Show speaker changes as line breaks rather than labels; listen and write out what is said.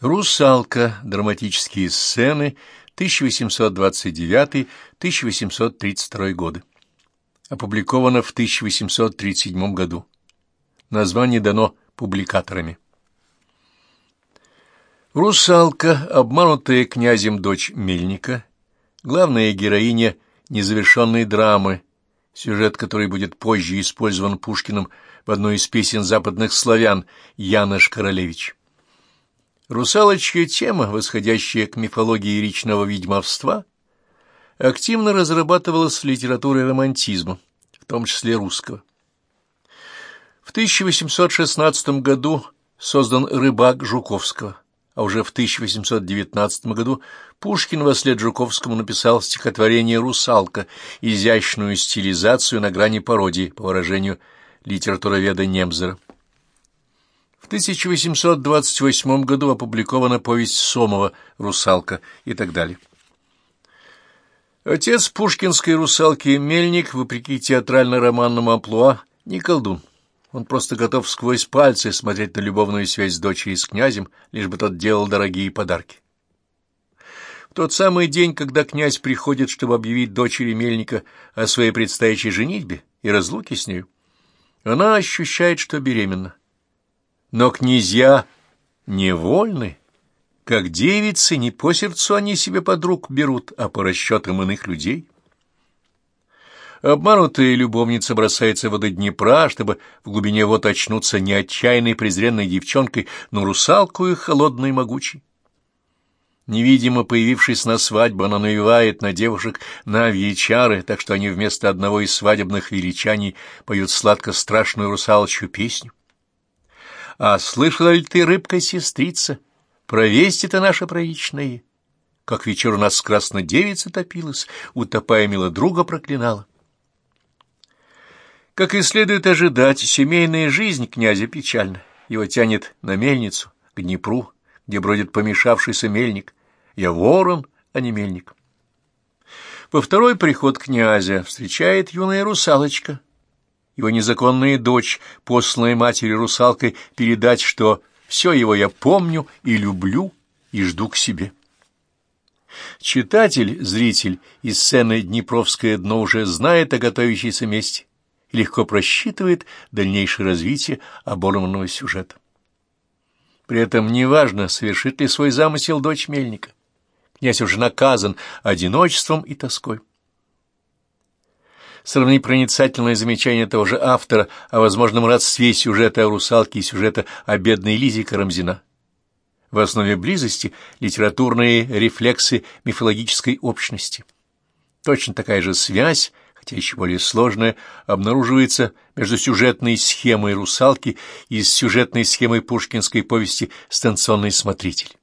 Русалка. Драматические сцены. 1829-1832 годы. Опубликовано в 1837 году. Название дано публикаторами. Русалка, обманутая князем дочь Мельника, главная героиня незавершенной драмы, сюжет которой будет позже использован Пушкиным в одной из песен западных славян Янош Королевич. Русалочья тема, восходящая к мифологии речного ведьмовства, активно разрабатывалась в литературе романтизма, в том числе русского. В 1816 году создан «Рыбак» Жуковского, а уже в 1819 году Пушкин во след Жуковскому написал стихотворение «Русалка», изящную стилизацию на грани пародии, по выражению литературоведа Немзера. В 1828 году опубликована повесть Сомова «Русалка» и так далее. Отец пушкинской русалки Мельник, вопреки театрально-романному амплуа, не колдун. Он просто готов сквозь пальцы смотреть на любовную связь с дочерью и с князем, лишь бы тот делал дорогие подарки. В тот самый день, когда князь приходит, чтобы объявить дочери Мельника о своей предстоящей женитьбе и разлуке с нею, она ощущает, что беременна. Но князья невольны, как девицы, не по сердцу они себе подруг берут, а по расчетам иных людей. Обманутая любовница бросается в воды Днепра, чтобы в глубине вот очнуться не отчаянной презренной девчонкой, но русалкою холодной и могучей. Невидимо появившись на свадьбу, она навевает на девушек навьи чары, так что они вместо одного из свадебных величаний поют сладко-страшную русалочью песню. А слышала ли ты, рыбка-сестрица, про вести-то наши праичные? Как вечер у нас красная девица топилась, утопая мило друга проклинала. Как и следует ожидать, семейная жизнь князя печальна. Его тянет на мельницу, к Днепру, где бродит помешавшийся мельник. Я ворон, а не мельник. Во второй приход князя встречает юная русалочка, его незаконная дочь, посланная матерью русалкой, передать, что все его я помню и люблю и жду к себе. Читатель, зритель из сцены «Днепровское дно» уже знает о готовящейся мести и легко просчитывает дальнейшее развитие оборванного сюжета. При этом неважно, совершит ли свой замысел дочь Мельника. Князь уже наказан одиночеством и тоской сравни проницательное замечание того же автора о возможном родстве сюжета о русалке и сюжета о бедной Лизе Карамзина. В основе близости литературные рефлексы мифологической общности. Точно такая же связь, хотя еще более сложная, обнаруживается между сюжетной схемой русалки и сюжетной схемой пушкинской повести «Станционный смотритель».